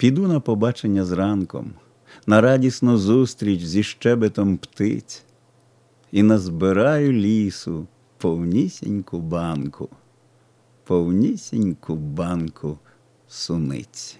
Піду на побачення зранком, на радісну зустріч зі щебетом птиць, і назбираю лісу повнісіньку банку, повнісіньку банку суниць.